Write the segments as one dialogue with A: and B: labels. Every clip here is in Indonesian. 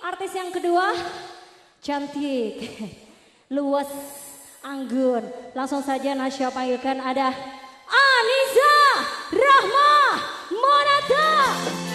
A: artis yang kedua cantik, luas, anggun. Langsung saja Nasya panggilkan ada Aniza Rahma Monata.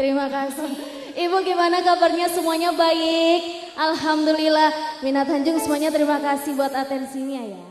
B: Terima kasih. Ibu gimana kabarnya semuanya baik? Alhamdulillah. Vina Tanjung semuanya terima kasih buat atensinya ya.